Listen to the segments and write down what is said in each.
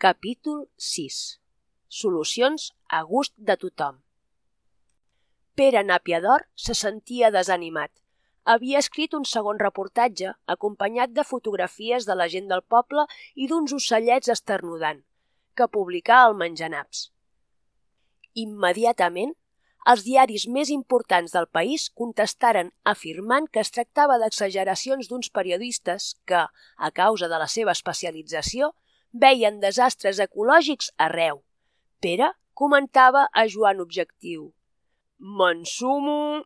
Capítol 6. Solucions a gust de tothom. Pere Nàpia se sentia desanimat. Havia escrit un segon reportatge, acompanyat de fotografies de la gent del poble i d'uns ocellets esternudant, que publicà al Menjanaps. Immediatament, els diaris més importants del país contestaren afirmant que es tractava d'exageracions d'uns periodistes que, a causa de la seva especialització, veien desastres ecològics arreu. Pere comentava a Joan Objectiu. M'ensumo...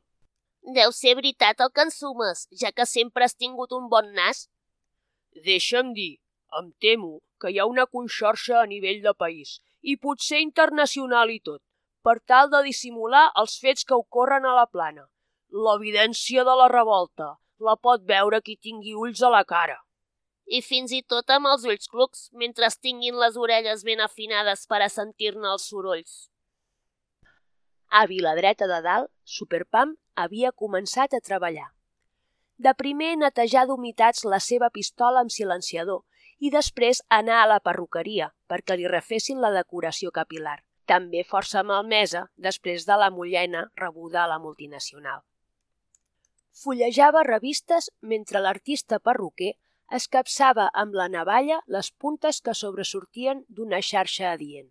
Deu ser veritat el que ensumes, ja que sempre has tingut un bon nas. Deixa'm dir, em temo que hi ha una conxorxa a nivell de país i potser internacional i tot, per tal de dissimular els fets que ocorren a la plana. L'evidència de la revolta la pot veure qui tingui ulls a la cara i fins i tot amb els ulls clucs mentre tinguin les orelles ben afinades per a sentir-ne els sorolls. A Viladreta de Dalt, Superpam havia començat a treballar. De primer netejar d'humitats la seva pistola amb silenciador i després anar a la perruqueria perquè li refessin la decoració capilar, també força malmesa després de la mullena rebuda a la multinacional. Fullejava revistes mentre l'artista perruquer es capçava amb la navalla les puntes que sobresortien d'una xarxa adient.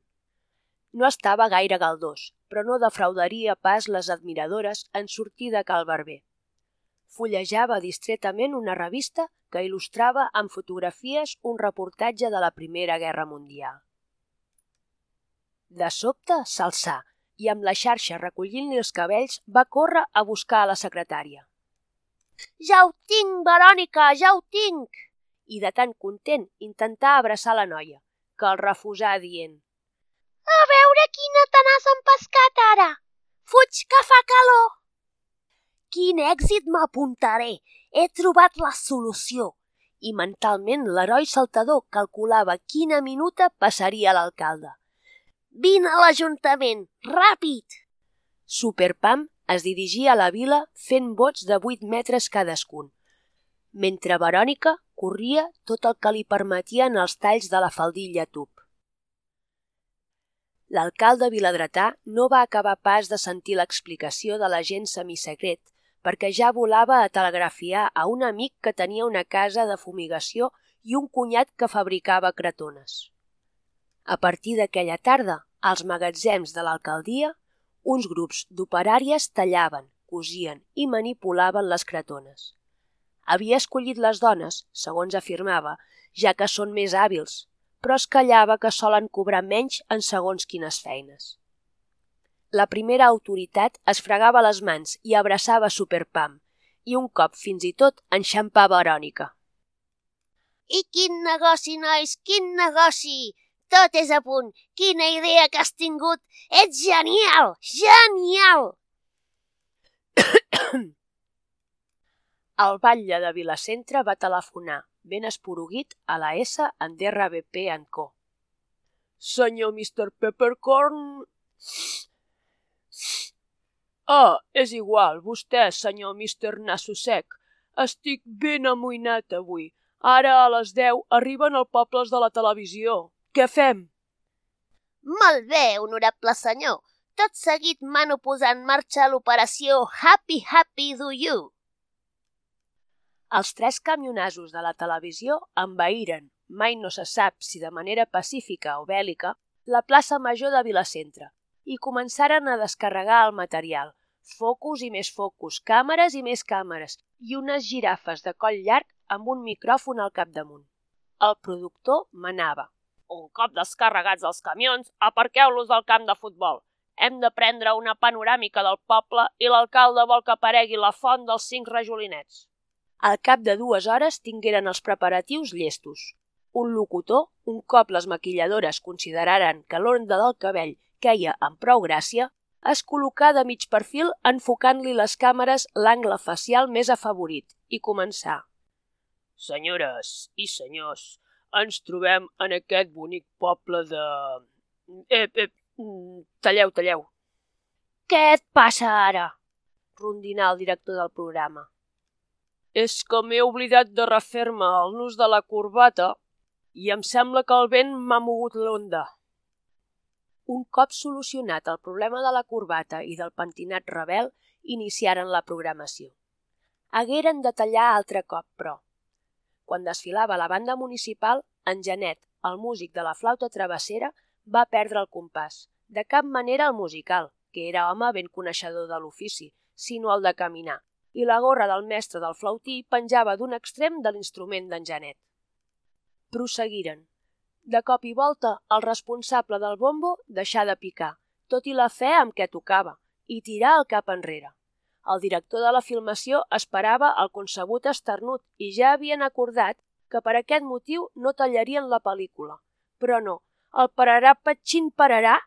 No estava gaire galdós, però no defraudaria pas les admiradores en sortir de Cal Barber. Fullejava distretament una revista que il·lustrava amb fotografies un reportatge de la Primera Guerra Mundial. De sobte s'alçà i amb la xarxa recollint-li els cabells va córrer a buscar a la secretària. Ja ho tinc, Verònica, ja ho tinc! i de tan content intentar abraçar la noia, que el refusà dient A veure quina te n'has empescat ara! Fuig, que fa calor! Quin èxit m'apuntaré! He trobat la solució! I mentalment l'heroi saltador calculava quina minuta passaria l'alcalde. Vine a l'Ajuntament, ràpid! Superpam es dirigia a la vila fent bots de 8 metres cadascun, mentre Verònica corria tot el que li permetien els talls de la faldilla tub. L'alcalde viladretà no va acabar pas de sentir l'explicació de l'agent semisecret perquè ja volava a telegrafiar a un amic que tenia una casa de fumigació i un cunyat que fabricava cretones. A partir d'aquella tarda, als magatzems de l'alcaldia, uns grups d'operàries tallaven, cosien i manipulaven les cretones. Havia escollit les dones, segons afirmava, ja que són més hàbils, però es callava que solen cobrar menys en segons quines feines. La primera autoritat es fregava les mans i abraçava Superpam, i un cop fins i tot enxampava Verònica. I quin negoci, nois, quin negoci! Tot és a punt! Quina idea que has tingut! Ets genial! Genial! El batlle de Vilacentre va telefonar, ben esporuguit, a la S en DRBP en Co. Senyor Mr. Peppercorn... Ah, és igual, vostè, senyor Mr. Nassosec. Estic ben amoïnat avui. Ara a les 10 arriben els pobles de la televisió. Què fem? Molt bé, honorable senyor. Tot seguit mano posar en marxa l'operació Happy Happy Do You. Els tres camionasos de la televisió envaïren, mai no se sap si de manera pacífica o bèl·lica, la plaça major de Vilacentre i començaren a descarregar el material, focus i més focus, càmeres i més càmeres i unes girafes de coll llarg amb un micròfon al capdamunt. El productor manava. Un cop descarregats els camions, aparqueu-los al camp de futbol. Hem de prendre una panoràmica del poble i l'alcalde vol que aparegui la font dels cinc rajolinets. Al cap de dues hores tingueren els preparatius llestos. Un locutor, un cop les maquilladores consideraren que l'onda del cabell queia amb prou gràcia, es col·locà de mig perfil enfocant-li les càmeres l'angle facial més afavorit i començà. Senyores i senyors, ens trobem en aquest bonic poble de... Eh, eh, talleu, talleu. Què et passa ara? rondinà el director del programa. És que m'he oblidat de refer-me el nus de la corbata. i em sembla que el vent m'ha mogut l'onda. Un cop solucionat el problema de la corbata i del pentinat rebel, iniciaren la programació. Hagueren de tallar altre cop, però. Quan desfilava la banda municipal, en Janet, el músic de la flauta travessera, va perdre el compàs. De cap manera el musical, que era home ben coneixedor de l'ofici, sinó el de caminar, i la gorra del mestre del flautí penjava d'un extrem de l'instrument d'en Janet. Prosseguiren. De cop i volta, el responsable del bombo deixà de picar, tot i la fe amb què tocava, i tirar el cap enrere. El director de la filmació esperava el concebut esternut i ja havien acordat que per aquest motiu no tallarien la pel·lícula. Però no, el pararà petxin pararà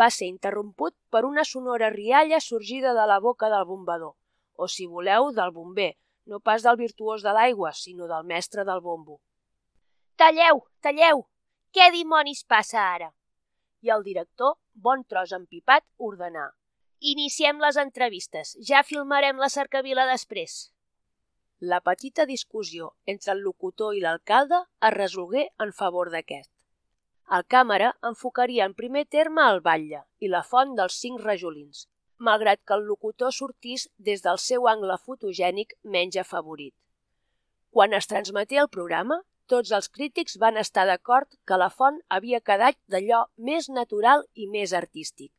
va ser interromput per una sonora rialla sorgida de la boca del bombador, o si voleu, del bomber, no pas del virtuós de l'aigua, sinó del mestre del bombo. Talleu, talleu! Què dimonis passa ara? I el director, bon tros empipat, ordenà. Iniciem les entrevistes. Ja filmarem la cercavila després. La petita discussió entre el locutor i l'alcalde es resolgué en favor d'aquest. El càmera enfocaria en primer terme el batlle i la font dels cinc rajolins, malgrat que el locutor sortís des del seu angle fotogènic menys afavorit. Quan es transmeté el programa, tots els crítics van estar d'acord que la font havia quedat d'allò més natural i més artístic.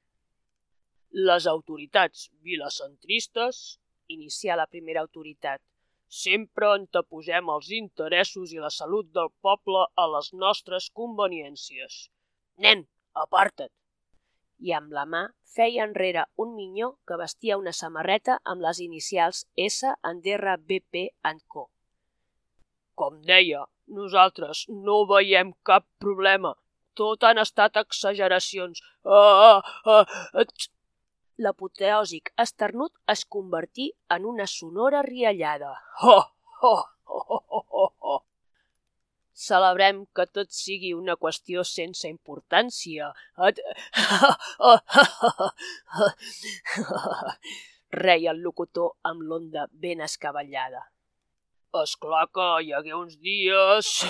Les autoritats vilacentristes, inicià la primera autoritat, Sempre anteposem els interessos i la salut del poble a les nostres conveniències. Nen, aparta't! I amb la mà feia enrere un minyó que vestia una samarreta amb les inicials S en DRBP en Co. Com deia, nosaltres no veiem cap problema. Tot han estat exageracions. Ah, ah, ah, l'apoteòsic esternut es convertí en una sonora riallada. Ho, ho, ho, ho, ho. Celebrem que tot sigui una qüestió sense importància. Reia el locutor amb l'onda ben escavallada. És clar que hi hagué uns dies...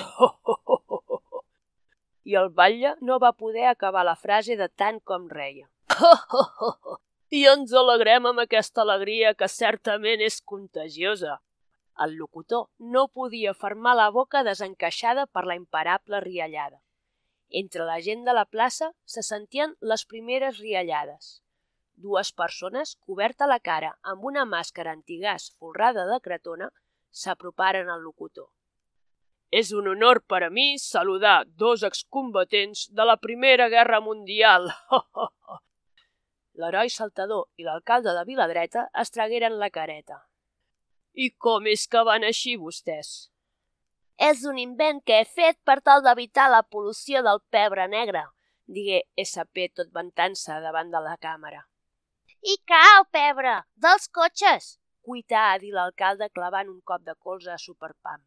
I el batlle no va poder acabar la frase de tant com reia i ens alegrem amb aquesta alegria que certament és contagiosa. El locutor no podia fermar la boca desencaixada per la imparable riallada. Entre la gent de la plaça se sentien les primeres riallades. Dues persones, coberta la cara amb una màscara antigàs folrada de cretona, s'aproparen al locutor. És un honor per a mi saludar dos excombatents de la Primera Guerra Mundial. l'heroi saltador i l'alcalde de Viladreta es tragueren la careta. I com és que van així vostès? És un invent que he fet per tal d'evitar la pol·lució del pebre negre, digué SP tot ventant-se davant de la càmera. I cau, pebre, dels cotxes, cuità a dir l'alcalde clavant un cop de colze a Superpam.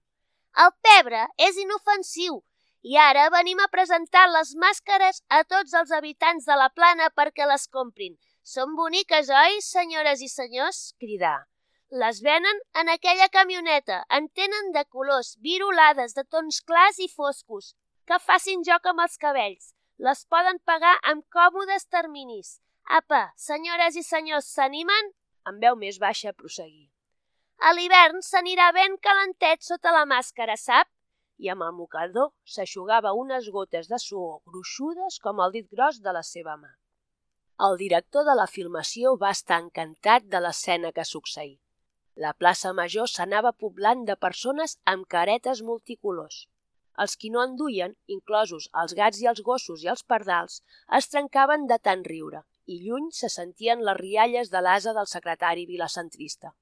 El pebre és inofensiu i ara venim a presentar les màscares a tots els habitants de la plana perquè les comprin. Són boniques, oi, senyores i senyors? cridà. Les venen en aquella camioneta. En tenen de colors, virolades, de tons clars i foscos, que facin joc amb els cabells. Les poden pagar amb còmodes terminis. Apa, senyores i senyors, s'animen? En veu més baixa prosseguir. A l'hivern s'anirà ben calentet sota la màscara, sap? I amb el mocador s'aixugava unes gotes de suor gruixudes com el dit gros de la seva mà. El director de la filmació va estar encantat de l'escena que succeí. La plaça Major s'anava poblant de persones amb caretes multicolors. Els qui no en duien, inclosos els gats i els gossos i els pardals, es trencaven de tant riure i lluny se sentien les rialles de l'asa del secretari vilacentrista.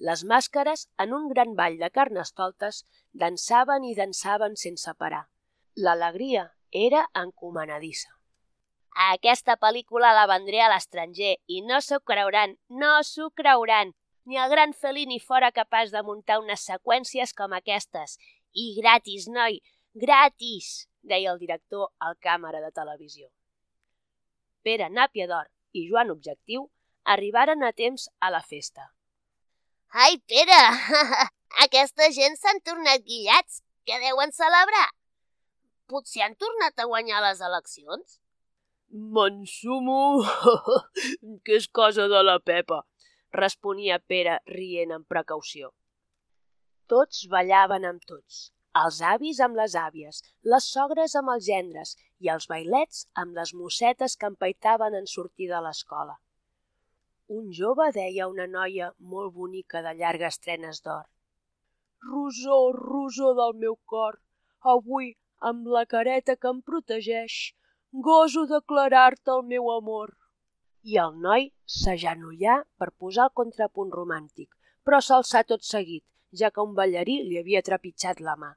Les màscares, en un gran ball de carnestoltes, dansaven i dansaven sense parar. L'alegria era encomanadissa. Aquesta pel·lícula la vendré a l'estranger i no s'ho creuran, no s'ho creuran. Ni el gran Fellini fora capaç de muntar unes seqüències com aquestes. I gratis, noi, gratis, deia el director al càmera de televisió. Pere Nàpia d'Or i Joan Objectiu arribaren a temps a la festa. Ai, Pere, aquesta gent s'han tornat guillats. Què deuen celebrar? Potser han tornat a guanyar les eleccions? M'ensumo que és cosa de la Pepa, responia Pere rient amb precaució. Tots ballaven amb tots, els avis amb les àvies, les sogres amb els gendres i els bailets amb les mossetes que empaitaven en sortir de l'escola. Un jove deia a una noia molt bonica de llargues trenes d'or. Rosó, rosó del meu cor, avui, amb la careta que em protegeix, goso declarar-te el meu amor. I el noi s'agenollà per posar el contrapunt romàntic, però s'alçà tot seguit, ja que un ballarí li havia trepitjat la mà.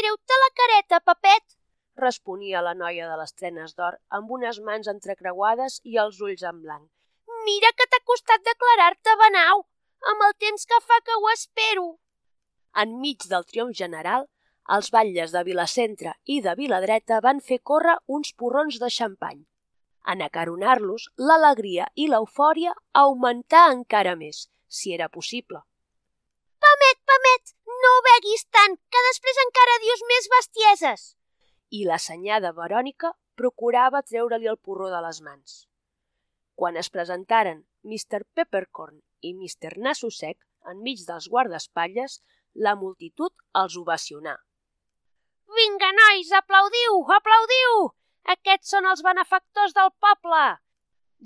Treu-te la careta, Papet! responia la noia de les trenes d'or amb unes mans entrecreuades i els ulls en blanc. Mira que t'ha costat declarar-te Benau, amb el temps que fa que ho espero. Enmig del triomf general, els batlles de Vilacentre i de Viladreta van fer córrer uns porrons de xampany. En acaronar-los, l'alegria i l'eufòria augmentà encara més, si era possible. Pamet, Pamet, no beguis tant, que després encara dius més bestieses. I la senyada Verònica procurava treure-li el porró de les mans. Quan es presentaren Mr. Peppercorn i Mr. Nasso Sec enmig dels guardaespatlles, la multitud els ovacionà. Vinga, nois, aplaudiu, aplaudiu! Aquests són els benefactors del poble!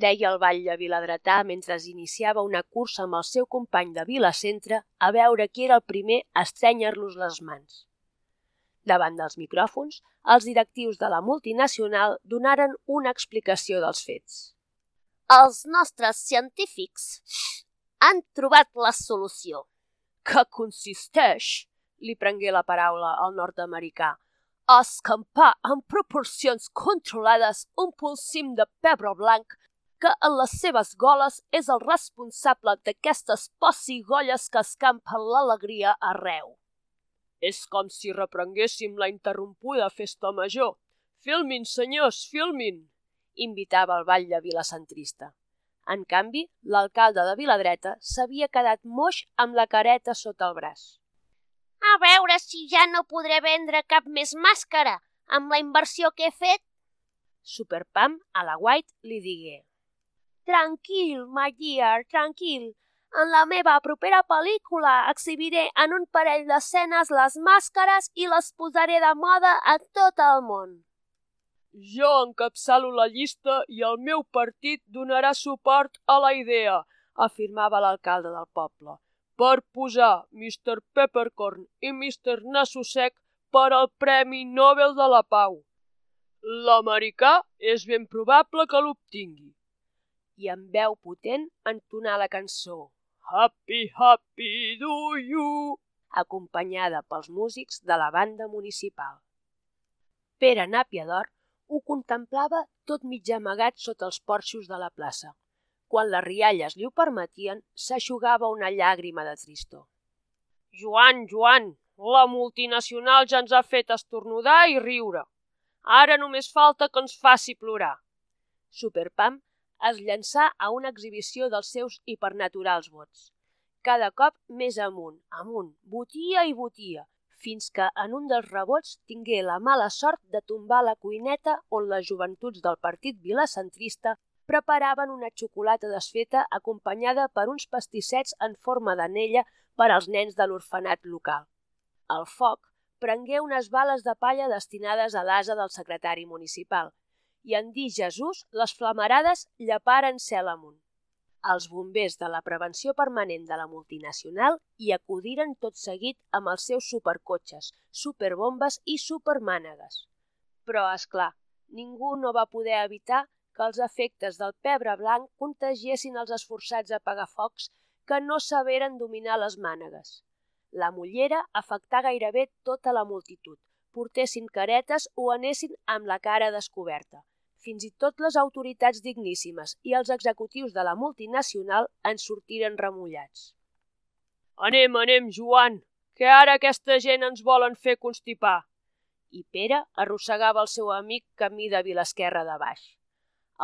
deia el batlle viladretà mentre iniciava una cursa amb el seu company de Vilacentre a veure qui era el primer a estrènyer-los les mans. Davant dels micròfons, els directius de la multinacional donaren una explicació dels fets. Els nostres científics han trobat la solució. Que consisteix, li prengué la paraula al nord-americà, a escampar en proporcions controlades un pulsim de pebre blanc que en les seves goles és el responsable d'aquestes possigolles que escampen l'alegria arreu. És com si reprenguéssim la interrompuda festa major. Filmin, senyors, filmin! Invitava el ball de vilacentrista. En canvi, l'alcalde de Viladreta s'havia quedat moix amb la careta sota el braç. A veure si ja no podré vendre cap més màscara amb la inversió que he fet. Superpam a la White li digué. Tranquil, my dear, tranquil. En la meva propera pel·lícula exhibiré en un parell d'escenes les màscares i les posaré de moda a tot el món. Jo encapçalo la llista i el meu partit donarà suport a la idea, afirmava l'alcalde del poble, per posar Mr. Peppercorn i Mr. Nasso-Sec per al Premi Nobel de la Pau. L'americà és ben probable que l'obtingui i amb veu potent entonar la cançó Happy, happy do you, acompanyada pels músics de la banda municipal. Pere Nàpia d'Or ho contemplava tot mig amagat sota els porxos de la plaça. Quan les rialles li ho permetien, s'aixugava una llàgrima de tristor. Joan, Joan, la multinacional ja ens ha fet estornudar i riure. Ara només falta que ens faci plorar. Superpam es llançà a una exhibició dels seus hipernaturals vots. Cada cop més amunt, amunt, botia i botia, fins que en un dels rebots tingué la mala sort de tombar la cuineta on les joventuts del partit vilacentrista preparaven una xocolata desfeta acompanyada per uns pastissets en forma d'anella per als nens de l'orfenat local. El foc prengué unes bales de palla destinades a l'asa del secretari municipal, i en dir Jesús les flamarades llaparen cel amunt. Els bombers de la prevenció permanent de la multinacional hi acudiren tot seguit amb els seus supercotxes, superbombes i supermànegues. Però, és clar, ningú no va poder evitar que els efectes del pebre blanc contagiessin els esforçats apagafocs que no saberen dominar les mànegues. La mullera afectà gairebé tota la multitud, portessin caretes o anessin amb la cara descoberta, fins i tot les autoritats digníssimes i els executius de la multinacional en sortiren remullats. Anem, anem, Joan, que ara aquesta gent ens volen fer constipar. I Pere arrossegava el seu amic camí de Vilasquerra de baix.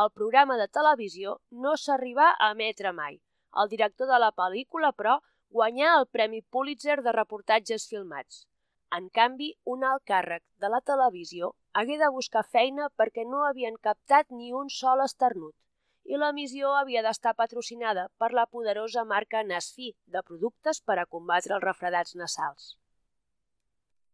El programa de televisió no s'arribà a emetre mai. El director de la pel·lícula, però, guanyà el Premi Pulitzer de reportatges filmats. En canvi, un alt càrrec de la televisió hagué de buscar feina perquè no havien captat ni un sol esternut i l'emissió havia d'estar patrocinada per la poderosa marca Nasfi de productes per a combatre els refredats nasals.